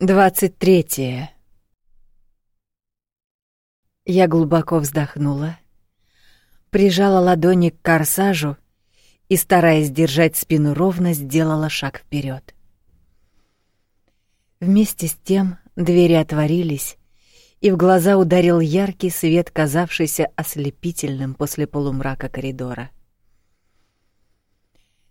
Двадцать третье. Я глубоко вздохнула, прижала ладони к корсажу и, стараясь держать спину ровно, сделала шаг вперед. Вместе с тем двери отворились, и в глаза ударил яркий свет, казавшийся ослепительным после полумрака коридора.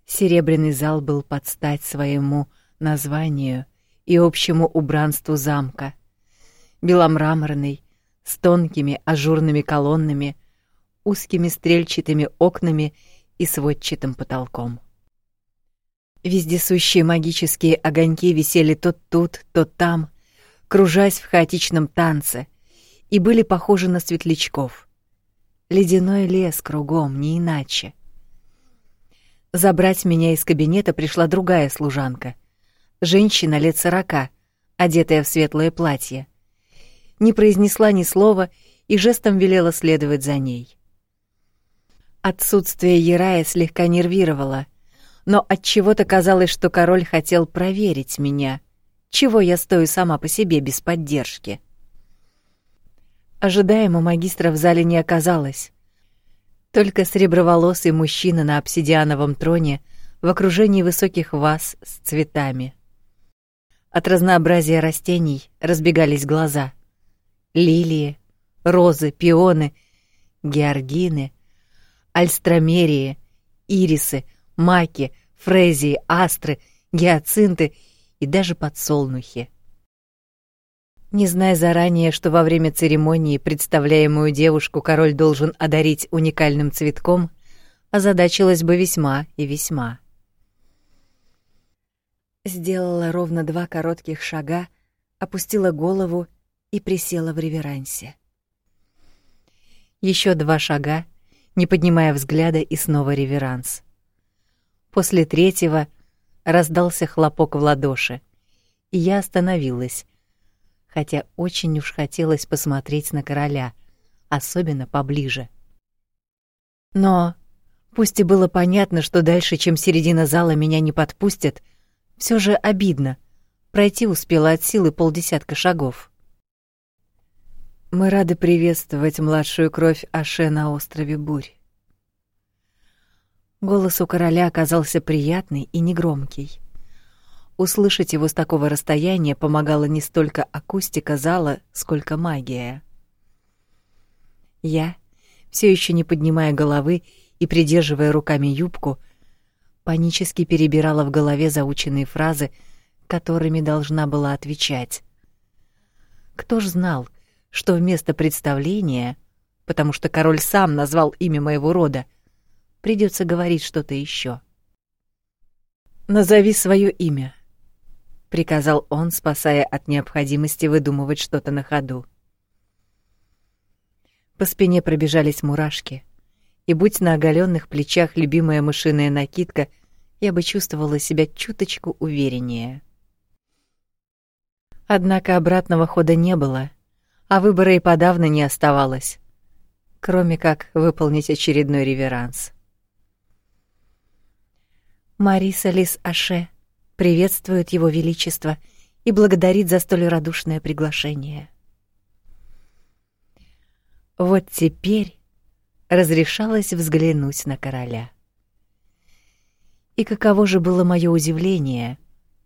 Серебряный зал был под стать своему названию и общему убранству замка. Беломраморный, с тонкими ажурными колоннами, узкими стрельчатыми окнами и сводчатым потолком. Вездесущие магические огоньки висели то тут, то там, кружась в хаотичном танце, и были похожи на светлячков. Ледяной лес кругом, не иначе. Забрать меня из кабинета пришла другая служанка — женщина лет сорока, одетая в светлое платье. Не произнесла ни слова и жестом велела следовать за ней. Отсутствие Ярая слегка нервировало, но от чего-то казалось, что король хотел проверить меня, чего я стою сама по себе без поддержки. Ожидаемо магистра в зале не оказалось. Только среброволосый мужчина на обсидиановом троне в окружении высоких ваз с цветами. От разнообразия растений разбегались глаза. Лилии, розы, пионы, георгины, альстромерии, ирисы, маки, фрезии, астры, гиацинты и даже подсолнухи. Не зная заранее, что во время церемонии представляемую девушку король должен одарить уникальным цветком, озадачилась бы весьма и весьма. Сделала ровно два коротких шага, опустила голову и присела в реверансе. Еще два шага, не поднимая взгляда, и снова реверанс. После третьего раздался хлопок в ладоши, и я остановилась, хотя очень уж хотелось посмотреть на короля, особенно поближе. Но пусть и было понятно, что дальше, чем середина зала, меня не подпустят, — все же обидно. Пройти успела от силы полдесятка шагов. Мы рады приветствовать младшую кровь Аше на острове Бурь. Голос у короля оказался приятный и негромкий. Услышать его с такого расстояния помогала не столько акустика зала, сколько магия. Я, все еще не поднимая головы и придерживая руками юбку, панически перебирала в голове заученные фразы, которыми должна была отвечать. Кто ж знал, что вместо представления, потому что король сам назвал имя моего рода, придется говорить что-то еще. Назови свое имя, приказал он, спасая от необходимости выдумывать что-то на ходу. По спине пробежались мурашки, и будь на оголенных плечах любимая мышиная накидка, я бы чувствовала себя чуточку увереннее. Однако обратного хода не было, а выбора и подавно не оставалось, кроме как выполнить очередной реверанс. Мариса Лис Аше приветствует его величество и благодарит за столь радушное приглашение. Вот теперь разрешалось взглянуть на короля. И каково же было мое удивление,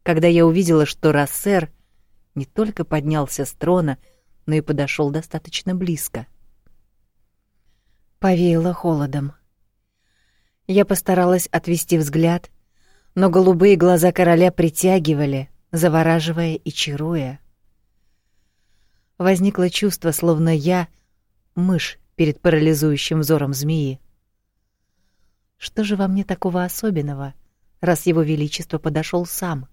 когда я увидела, что Рассер не только поднялся с трона, но и подошел достаточно близко. Повеяло холодом. Я постаралась отвести взгляд, но голубые глаза короля притягивали, завораживая и чаруя. Возникло чувство, словно я — мышь перед парализующим взором змеи. Что же во мне такого особенного — раз его величество подошел сам.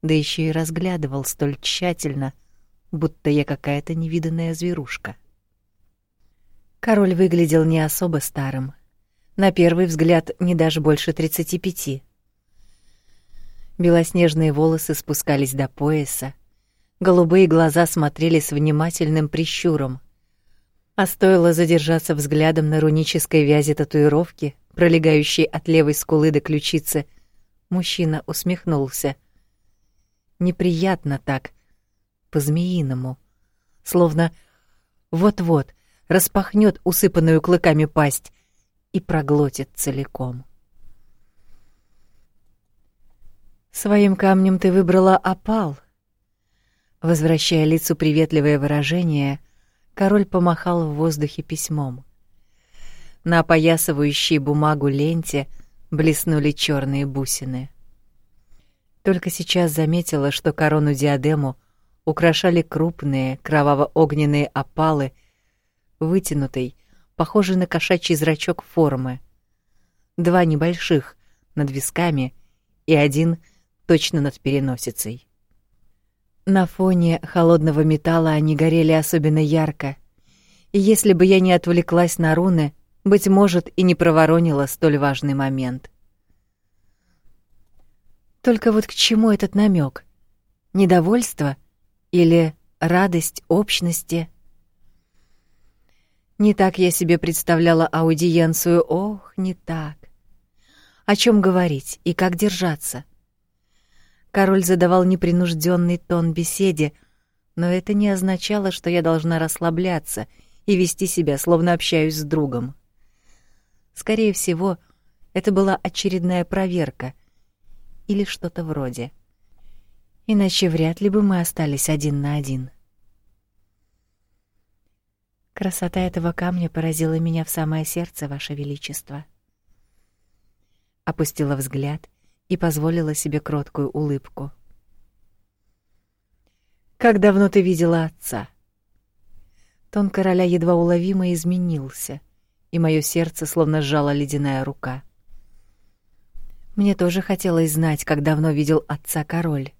Да еще и разглядывал столь тщательно, будто я какая-то невиданная зверушка. Король выглядел не особо старым. На первый взгляд не даже больше тридцати пяти. Белоснежные волосы спускались до пояса, голубые глаза смотрели с внимательным прищуром. А стоило задержаться взглядом на рунической вязи татуировки, пролегающей от левой скулы до ключицы, мужчина усмехнулся. неприятно так, по-змеиному, словно вот-вот распахнет усыпанную клыками пасть и проглотит целиком. Своим камнем ты выбрала опал. Возвращая лицу приветливое выражение, король помахал в воздухе письмом. На опоясывающей бумагу ленте блеснули черные бусины. Только сейчас заметила, что корону-диадему украшали крупные кроваво-огненные опалы, вытянутой, похожей на кошачий зрачок формы. Два небольших над висками и один точно над переносицей. На фоне холодного металла они горели особенно ярко, и если бы я не отвлеклась на руны, быть может, и не проворонила столь важный момент. Только вот к чему этот намек? Недовольство или радость общности? Не так я себе представляла аудиенцию, ох, не так. О чем говорить и как держаться? Король задавал непринужденный тон беседе, но это не означало, что я должна расслабляться и вести себя, словно общаюсь с другом. Скорее всего, это была очередная проверка или что-то вроде. Иначе вряд ли бы мы остались один на один. Красота этого камня поразила меня в самое сердце, ваше величество. Опустила взгляд и позволила себе кроткую улыбку. Как давно ты видела отца? Тон короля едва уловимо изменился и мое сердце словно сжала ледяная рука. Мне тоже хотелось знать, как давно видел отца король.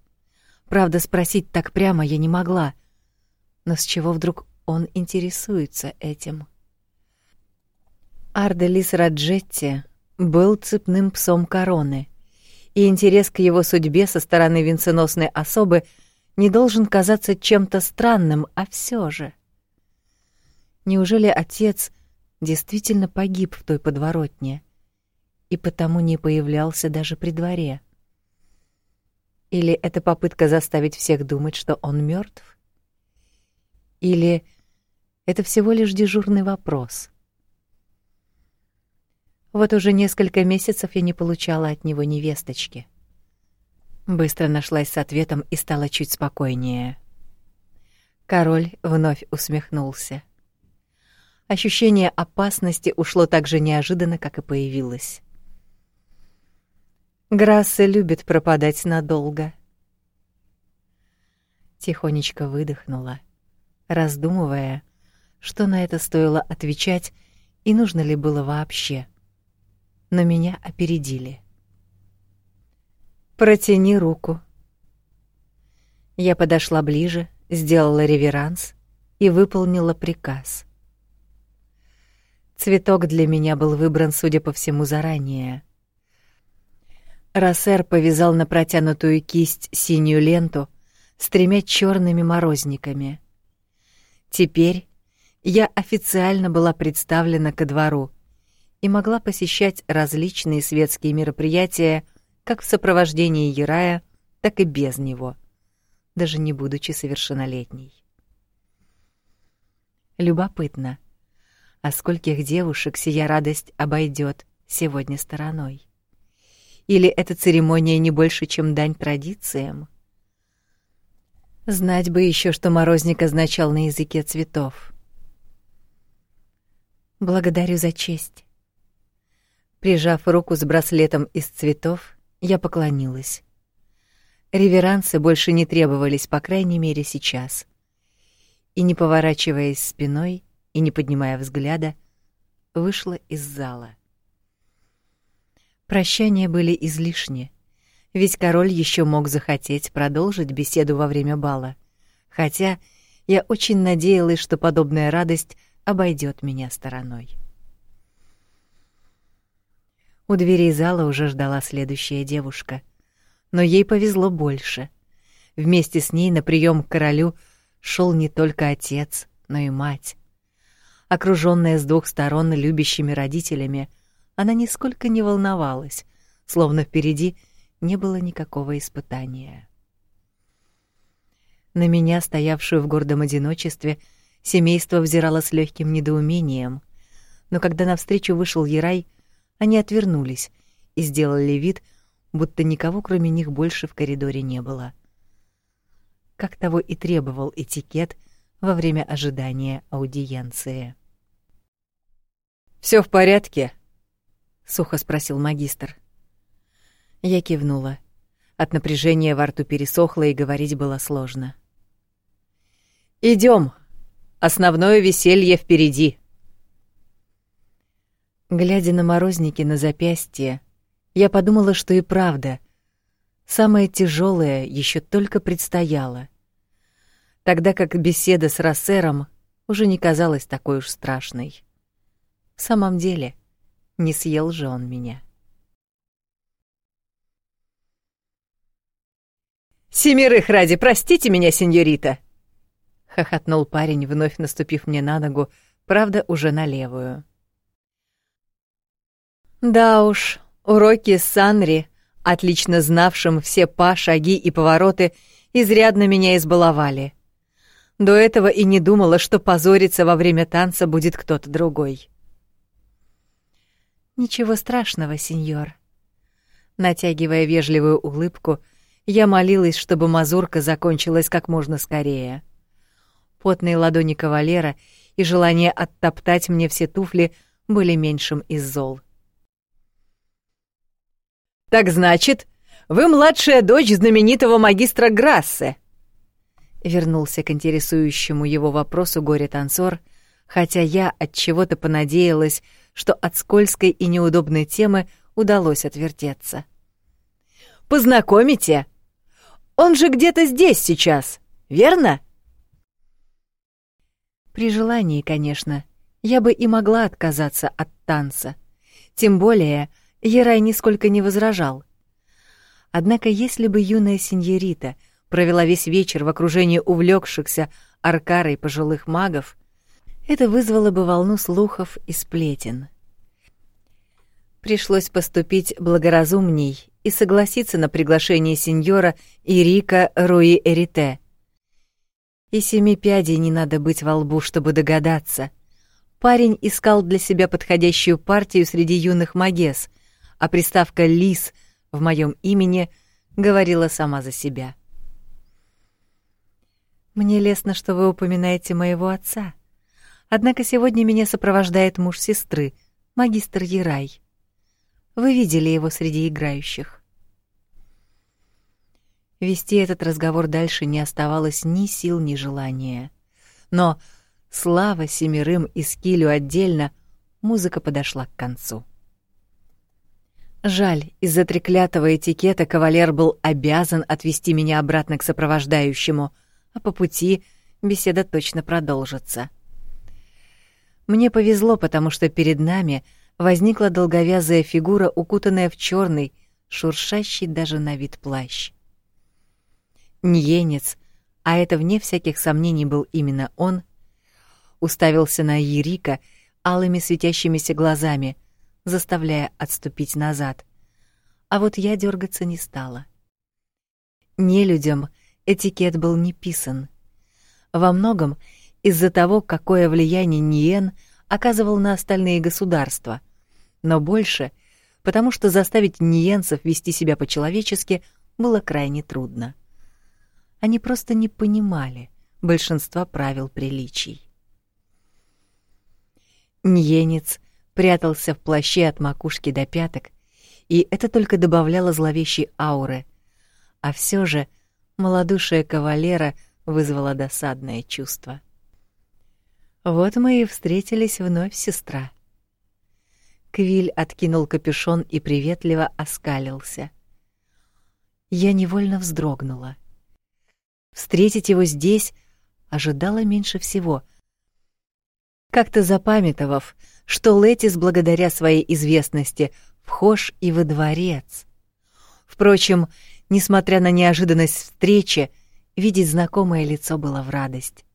Правда, спросить так прямо я не могла. Но с чего вдруг он интересуется этим? Арделис Раджетти был цепным псом короны, и интерес к его судьбе со стороны венценосной особы не должен казаться чем-то странным, а все же. Неужели отец действительно погиб в той подворотне и потому не появлялся даже при дворе. Или это попытка заставить всех думать, что он мертв? Или это всего лишь дежурный вопрос? Вот уже несколько месяцев я не получала от него невесточки. Быстро нашлась с ответом и стала чуть спокойнее. Король вновь усмехнулся. Ощущение опасности ушло так же неожиданно, как и появилось. Грасса любит пропадать надолго. Тихонечко выдохнула, раздумывая, что на это стоило отвечать и нужно ли было вообще. Но меня опередили. Протяни руку. Я подошла ближе, сделала реверанс и выполнила приказ. Цветок для меня был выбран, судя по всему, заранее. Рассер повязал на протянутую кисть синюю ленту с тремя черными морозниками. Теперь я официально была представлена ко двору и могла посещать различные светские мероприятия как в сопровождении Ярая, так и без него, даже не будучи совершеннолетней. Любопытно — а скольких девушек сия радость обойдет сегодня стороной? Или эта церемония не больше, чем дань традициям? Знать бы еще, что морозник означал на языке цветов. Благодарю за честь. Прижав руку с браслетом из цветов, я поклонилась. Реверансы больше не требовались, по крайней мере, сейчас. И не поворачиваясь спиной, и, не поднимая взгляда, вышла из зала. Прощания были излишни, ведь король еще мог захотеть продолжить беседу во время бала, хотя я очень надеялась, что подобная радость обойдет меня стороной. У дверей зала уже ждала следующая девушка, но ей повезло больше. Вместе с ней на прием к королю шел не только отец, но и мать. Окружённая с двух сторон любящими родителями, она нисколько не волновалась, словно впереди не было никакого испытания. На меня, стоявшую в гордом одиночестве, семейство взирало с легким недоумением. Но когда навстречу вышел Ярай, они отвернулись и сделали вид, будто никого кроме них больше в коридоре не было. Как того и требовал этикет во время ожидания аудиенции. Все в порядке? сухо спросил магистр. Я кивнула. От напряжения во рту пересохло и говорить было сложно. Идем. Основное веселье впереди. Глядя на морозники на запястье, я подумала, что и правда, самое тяжелое еще только предстояло. Тогда как беседа с Рассером уже не казалась такой уж страшной. В самом деле, не съел же он меня. «Семерых ради, простите меня, сеньорита!» — хохотнул парень, вновь наступив мне на ногу, правда, уже на левую. «Да уж, уроки Санри, отлично знавшим все па, шаги и повороты, изрядно меня избаловали. До этого и не думала, что позориться во время танца будет кто-то другой». «Ничего страшного, сеньор». Натягивая вежливую улыбку, я молилась, чтобы мазурка закончилась как можно скорее. Потные ладони кавалера и желание оттоптать мне все туфли были меньшим из зол. «Так значит, вы младшая дочь знаменитого магистра Грассе?» Вернулся к интересующему его вопросу горе-танцор, хотя я от чего-то понадеялась, что от скользкой и неудобной темы удалось отвертеться. «Познакомите?» Он же где-то здесь сейчас, верно? При желании, конечно, я бы и могла отказаться от танца. Тем более, Ярай нисколько не возражал. Однако, если бы юная сеньорита провела весь вечер в окружении увлекшихся аркарой пожилых магов, это вызвало бы волну слухов и сплетен. Пришлось поступить благоразумней и согласиться на приглашение сеньора Ирика Руи Эрите. И семи пядей не надо быть во лбу, чтобы догадаться. Парень искал для себя подходящую партию среди юных магес, а приставка «лис» в моем имени говорила сама за себя. «Мне лестно, что вы упоминаете моего отца. Однако сегодня меня сопровождает муж сестры, магистр Ерай. Вы видели его среди играющих. Вести этот разговор дальше не оставалось ни сил, ни желания. Но слава семерым и скилю отдельно, музыка подошла к концу. Жаль, из-за треклятого этикета кавалер был обязан отвести меня обратно к сопровождающему, а по пути беседа точно продолжится. Мне повезло, потому что перед нами — возникла долговязая фигура, укутанная в черный, шуршащий даже на вид плащ. Ньенец, а это вне всяких сомнений был именно он, уставился на Ерика алыми светящимися глазами, заставляя отступить назад. А вот я дергаться не стала. Нелюдям этикет был не писан. Во многом из-за того, какое влияние Ниен оказывал на остальные государства — но больше потому что заставить ниенцев вести себя по-человечески было крайне трудно. Они просто не понимали большинства правил приличий. Ньенец прятался в плаще от макушки до пяток, и это только добавляло зловещей ауры, а все же малодушие кавалера вызвало досадное чувство. Вот мы и встретились вновь, сестра. Квиль откинул капюшон и приветливо оскалился. Я невольно вздрогнула. Встретить его здесь ожидала меньше всего. Как-то запамятовав, что Летис благодаря своей известности вхож и во дворец. Впрочем, несмотря на неожиданность встречи, видеть знакомое лицо было в радость.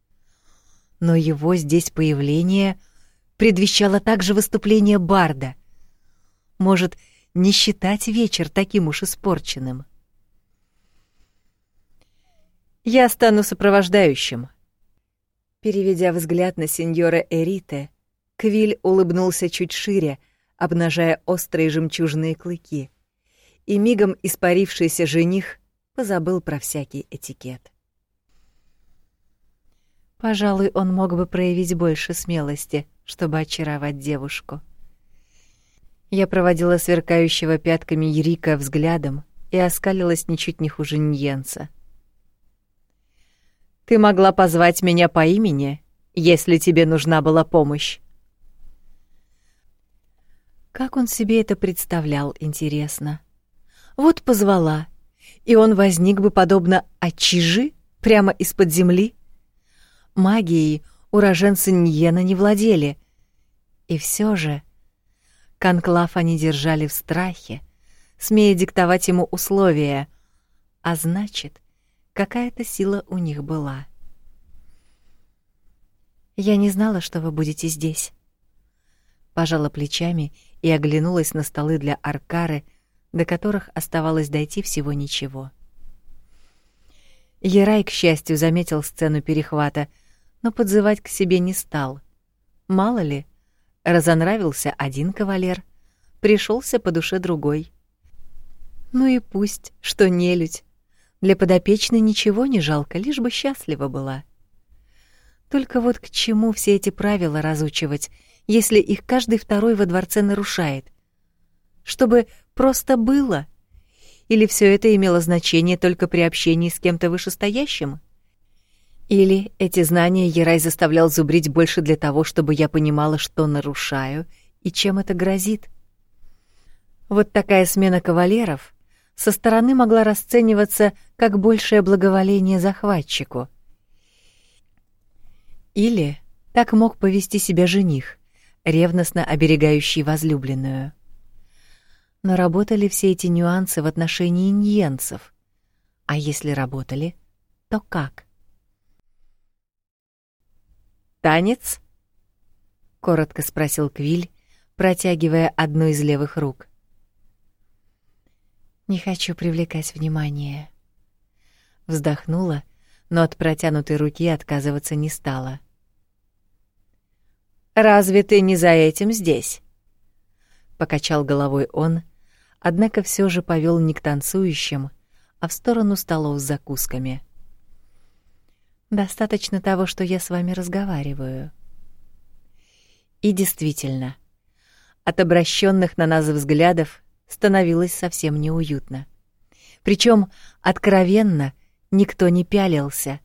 Но его здесь появление — предвещало также выступление барда. Может, не считать вечер таким уж испорченным. Я стану сопровождающим. Переведя взгляд на сеньора Эрите, Квиль улыбнулся чуть шире, обнажая острые жемчужные клыки, и мигом испарившийся жених позабыл про всякий этикет. Пожалуй, он мог бы проявить больше смелости, чтобы очаровать девушку. Я проводила сверкающего пятками Ерика взглядом и оскалилась ничуть не хуже Ньенца. «Ты могла позвать меня по имени, если тебе нужна была помощь». Как он себе это представлял, интересно. Вот позвала, и он возник бы подобно очижи прямо из-под земли. Магией уроженцы Ньена не владели. И все же конклав они держали в страхе, смея диктовать ему условия, а значит, какая-то сила у них была. «Я не знала, что вы будете здесь». Пожала плечами и оглянулась на столы для аркары, до которых оставалось дойти всего ничего. Ерай, к счастью, заметил сцену перехвата, но подзывать к себе не стал. Мало ли, разонравился один кавалер, пришелся по душе другой. Ну и пусть, что нелюдь. Для подопечной ничего не жалко, лишь бы счастлива была. Только вот к чему все эти правила разучивать, если их каждый второй во дворце нарушает? Чтобы просто было? Или все это имело значение только при общении с кем-то вышестоящим? Или эти знания Ерай заставлял зубрить больше для того, чтобы я понимала, что нарушаю и чем это грозит? Вот такая смена кавалеров со стороны могла расцениваться как большее благоволение захватчику. Или так мог повести себя жених, ревностно оберегающий возлюбленную. Но работали все эти нюансы в отношении иньенцев? А если работали, то как? «Танец?» — коротко спросил Квиль, протягивая одну из левых рук. «Не хочу привлекать внимание». Вздохнула, но от протянутой руки отказываться не стала. «Разве ты не за этим здесь?» Покачал головой он, однако все же повел не к танцующим, а в сторону столов с закусками. «Достаточно того, что я с вами разговариваю». И действительно, от обращенных на нас взглядов становилось совсем неуютно. Причем откровенно никто не пялился,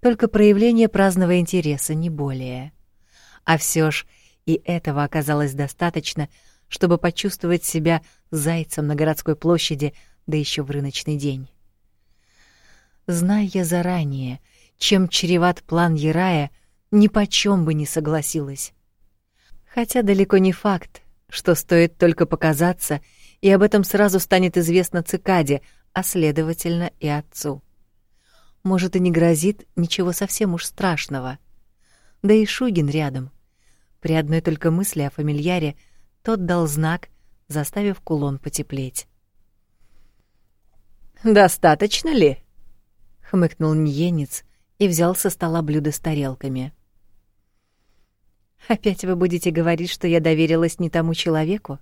только проявление праздного интереса, не более. А все ж и этого оказалось достаточно, чтобы почувствовать себя зайцем на городской площади, да еще в рыночный день. Зная заранее, чем чреват план Ярая, ни почем бы не согласилась. Хотя далеко не факт, что стоит только показаться, и об этом сразу станет известно цикаде, а следовательно и отцу. Может, и не грозит ничего совсем уж страшного. Да и Шугин рядом. При одной только мысли о фамильяре тот дал знак, заставив кулон потеплеть. «Достаточно ли?» — хмыкнул Ньенец и взял со стола блюдо с тарелками. «Опять вы будете говорить, что я доверилась не тому человеку?»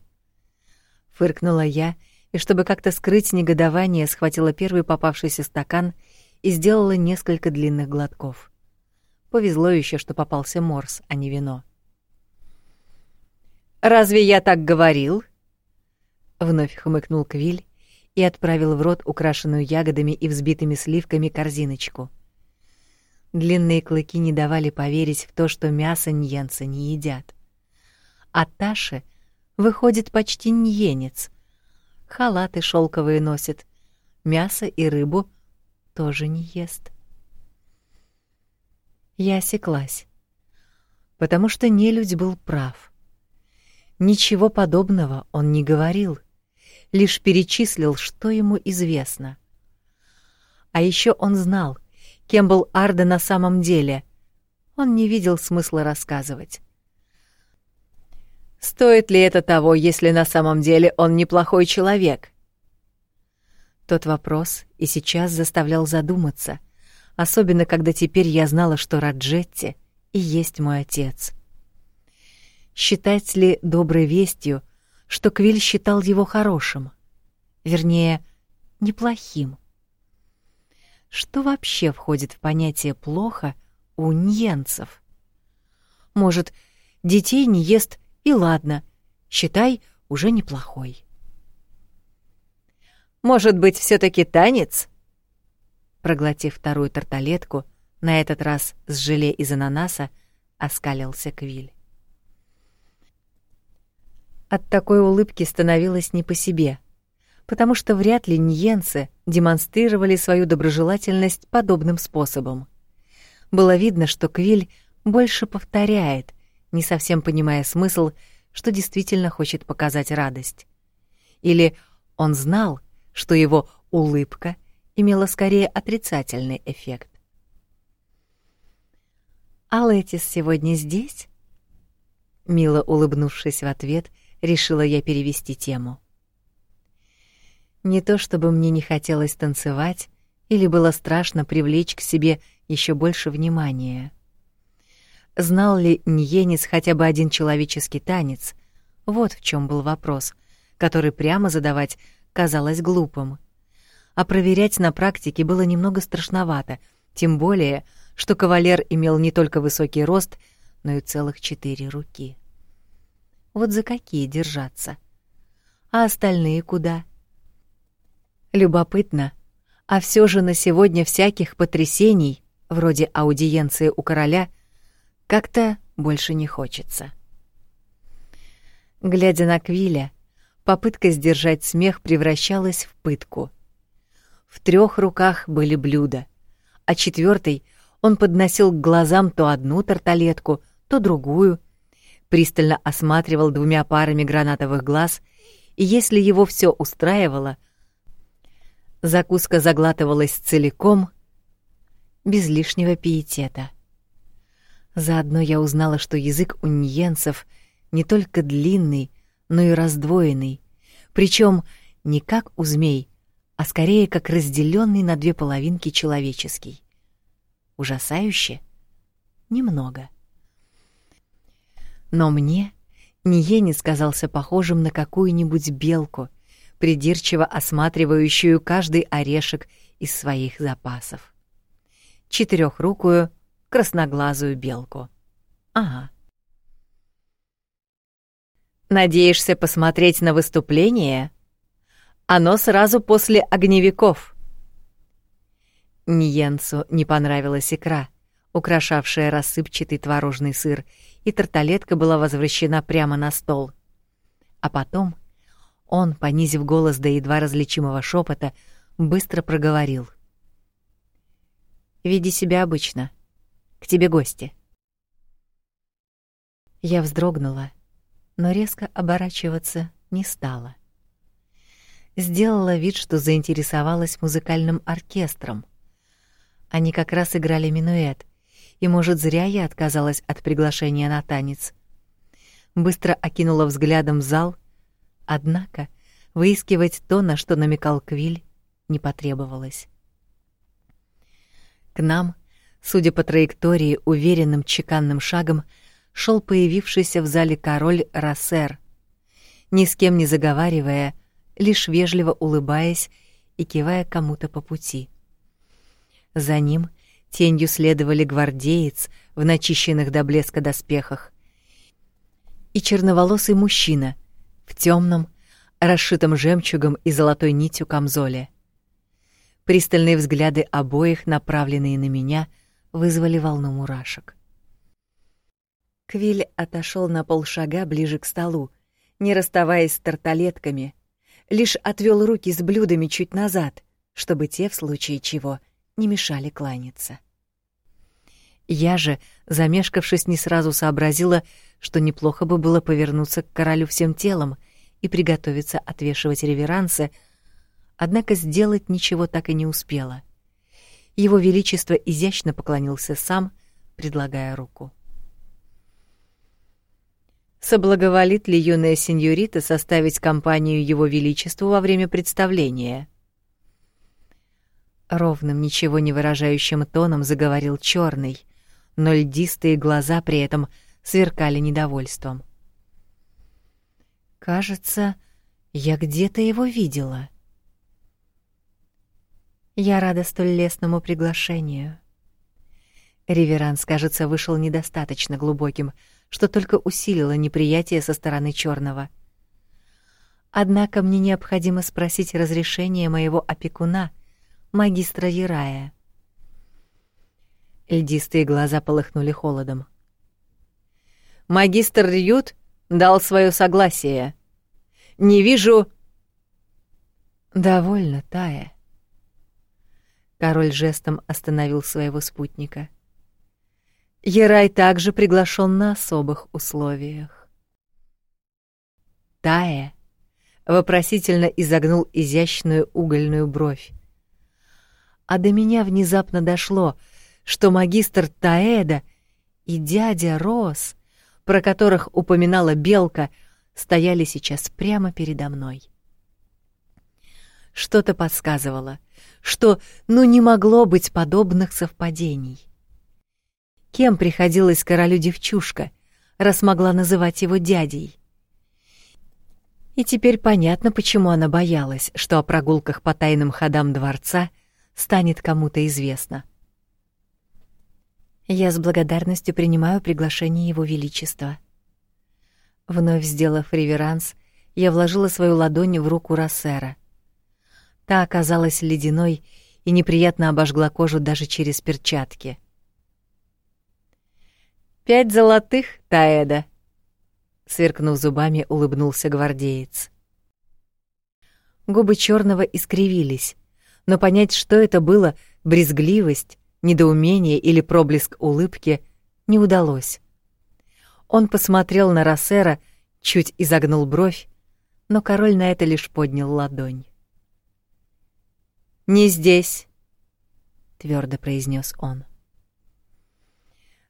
Фыркнула я, и чтобы как-то скрыть негодование, схватила первый попавшийся стакан и сделала несколько длинных глотков. Повезло еще, что попался морс, а не вино. Разве я так говорил? Вновь хмыкнул Квиль и отправил в рот украшенную ягодами и взбитыми сливками корзиночку. Длинные клыки не давали поверить в то, что мясо ньенцы не едят. А Таши выходит почти ньенец. Халаты шелковые носит, мясо и рыбу тоже не ест. Я осеклась, потому что нелюдь был прав. Ничего подобного он не говорил, лишь перечислил, что ему известно. А еще он знал, кем был Арда на самом деле. Он не видел смысла рассказывать. Стоит ли это того, если на самом деле он неплохой человек? Тот вопрос и сейчас заставлял задуматься, особенно когда теперь я знала, что Раджетти и есть мой отец. Считать ли доброй вестью, что Квиль считал его хорошим? Вернее, неплохим. Что вообще входит в понятие «плохо» у ньенцев? Может, детей не ест и ладно, считай, уже неплохой. Может быть, все таки танец? Проглотив вторую тарталетку, на этот раз с желе из ананаса, оскалился Квиль. От такой улыбки становилось не по себе, потому что вряд ли ньенцы демонстрировали свою доброжелательность подобным способом. Было видно, что Квиль больше повторяет, не совсем понимая смысл, что действительно хочет показать радость. Или он знал, что его улыбка имела скорее отрицательный эффект. «А Летис сегодня здесь?» Мило улыбнувшись в ответ, решила я перевести тему. Не то чтобы мне не хотелось танцевать или было страшно привлечь к себе еще больше внимания. Знал ли Ньенис хотя бы один человеческий танец? Вот в чем был вопрос, который прямо задавать казалось глупым. А проверять на практике было немного страшновато, тем более, что кавалер имел не только высокий рост, но и целых четыре руки. Вот за какие держаться? А остальные куда? Любопытно, а все же на сегодня всяких потрясений, вроде аудиенции у короля, как-то больше не хочется. Глядя на Квиля, попытка сдержать смех превращалась в пытку. В трех руках были блюда, а четвертый он подносил к глазам то одну тарталетку, то другую, пристально осматривал двумя парами гранатовых глаз, и если его все устраивало, закуска заглатывалась целиком, без лишнего пиетета. Заодно я узнала, что язык у ньенцев не только длинный, но и раздвоенный, причем не как у змей, а скорее как разделенный на две половинки человеческий. Ужасающе? Немного. Но мне Ниенец казался похожим на какую-нибудь белку, придирчиво осматривающую каждый орешек из своих запасов. Четырехрукую, красноглазую белку. Ага. Надеешься посмотреть на выступление? Оно сразу после огневиков. Ниенцу не понравилась икра, украшавшая рассыпчатый творожный сыр, и тарталетка была возвращена прямо на стол. А потом он, понизив голос до едва различимого шепота, быстро проговорил. «Веди себя обычно. К тебе гости». Я вздрогнула, но резко оборачиваться не стала. Сделала вид, что заинтересовалась музыкальным оркестром. Они как раз играли минуэт, и, может, зря я отказалась от приглашения на танец. Быстро окинула взглядом зал, однако выискивать то, на что намекал Квиль, не потребовалось. К нам, судя по траектории, уверенным чеканным шагом шел появившийся в зале король Рассер, ни с кем не заговаривая, лишь вежливо улыбаясь и кивая кому-то по пути. За ним — Тенью следовали гвардеец в начищенных до блеска доспехах и черноволосый мужчина в темном, расшитом жемчугом и золотой нитью камзоле. Пристальные взгляды обоих, направленные на меня, вызвали волну мурашек. Квиль отошел на полшага ближе к столу, не расставаясь с тарталетками, лишь отвел руки с блюдами чуть назад, чтобы те, в случае чего, не мешали кланяться. Я же, замешкавшись, не сразу сообразила, что неплохо бы было повернуться к королю всем телом и приготовиться отвешивать реверансы, однако сделать ничего так и не успела. Его величество изящно поклонился сам, предлагая руку. Соблаговолит ли юная сеньорита составить компанию его величеству во время представления? Ровным, ничего не выражающим тоном заговорил черный, но льдистые глаза при этом сверкали недовольством. Кажется, я где-то его видела. Я рада столь лестному приглашению. Реверанс, кажется, вышел недостаточно глубоким, что только усилило неприятие со стороны черного. Однако мне необходимо спросить разрешение моего опекуна, магистра Ярая. Льдистые глаза полыхнули холодом. Магистр Рют дал свое согласие. Не вижу Довольно, Тая. Король жестом остановил своего спутника. Ярай также приглашен на особых условиях. Тая вопросительно изогнул изящную угольную бровь. А до меня внезапно дошло, что магистр Таэда и дядя Рос, про которых упоминала Белка, стояли сейчас прямо передо мной. Что-то подсказывало, что ну не могло быть подобных совпадений. Кем приходилась королю девчушка, раз могла называть его дядей? И теперь понятно, почему она боялась, что о прогулках по тайным ходам дворца станет кому-то известно. Я с благодарностью принимаю приглашение его величества. Вновь сделав реверанс, я вложила свою ладонь в руку Рассера. Та оказалась ледяной и неприятно обожгла кожу даже через перчатки. Пять золотых, Таэда. Сверкнув зубами, улыбнулся гвардеец. Губы черного искривились, но понять, что это было, брезгливость, недоумение или проблеск улыбки, не удалось. Он посмотрел на Рассера, чуть изогнул бровь, но король на это лишь поднял ладонь. «Не здесь», — твердо произнес он.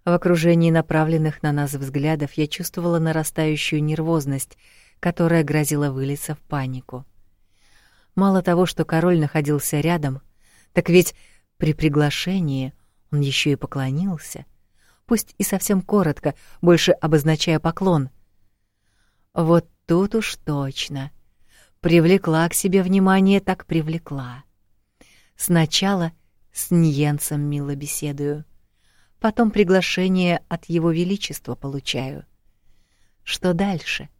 В окружении направленных на нас взглядов я чувствовала нарастающую нервозность, которая грозила вылиться в панику. Мало того, что король находился рядом, так ведь при приглашении он еще и поклонился, пусть и совсем коротко, больше обозначая поклон. Вот тут уж точно. Привлекла к себе внимание, так привлекла. Сначала с Ньенцем мило беседую — Потом приглашение от его величества получаю. Что дальше?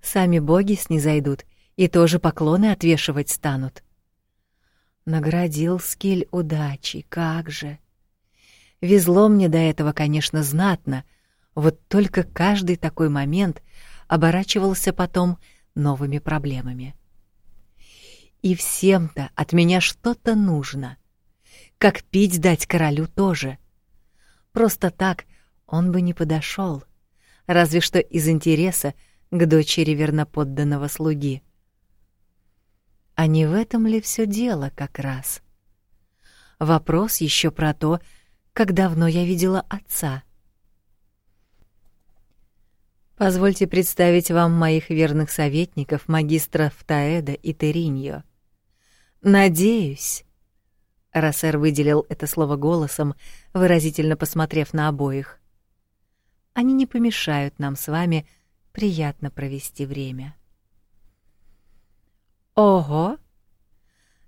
Сами боги снизойдут и тоже поклоны отвешивать станут. Наградил скиль удачи, как же. Везло мне до этого, конечно, знатно, вот только каждый такой момент оборачивался потом новыми проблемами. И всем-то от меня что-то нужно — как пить дать королю тоже. Просто так он бы не подошел, разве что из интереса к дочери верноподданного слуги. А не в этом ли все дело как раз? Вопрос еще про то, как давно я видела отца. Позвольте представить вам моих верных советников, магистров Таэда и Териньо. Надеюсь, Рассер выделил это слово голосом, выразительно посмотрев на обоих. Они не помешают нам с вами приятно провести время. Ого!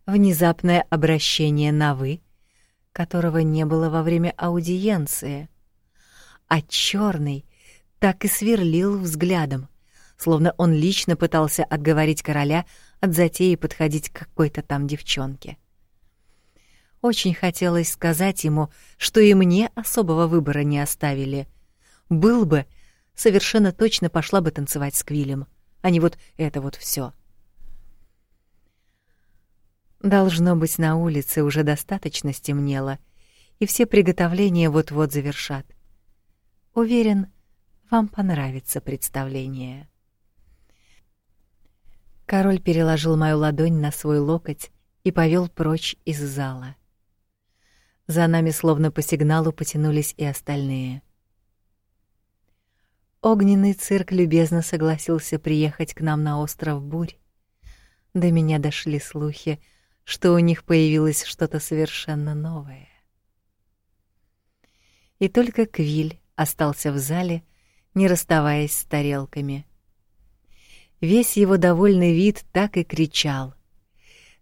Внезапное обращение на «вы», которого не было во время аудиенции. А черный так и сверлил взглядом, словно он лично пытался отговорить короля от затеи подходить к какой-то там девчонке. — очень хотелось сказать ему, что и мне особого выбора не оставили. Был бы, совершенно точно пошла бы танцевать с Квилем, а не вот это вот все. Должно быть, на улице уже достаточно стемнело, и все приготовления вот-вот завершат. Уверен, вам понравится представление. Король переложил мою ладонь на свой локоть и повел прочь из зала. За нами словно по сигналу потянулись и остальные. Огненный цирк любезно согласился приехать к нам на остров Бурь. До меня дошли слухи, что у них появилось что-то совершенно новое. И только Квиль остался в зале, не расставаясь с тарелками. Весь его довольный вид так и кричал: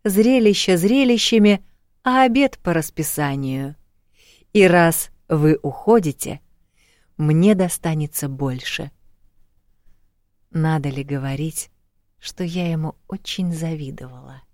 "Зрелище зрелищами, а обед по расписанию. И раз вы уходите, мне достанется больше". Надо ли говорить, что я ему очень завидовала?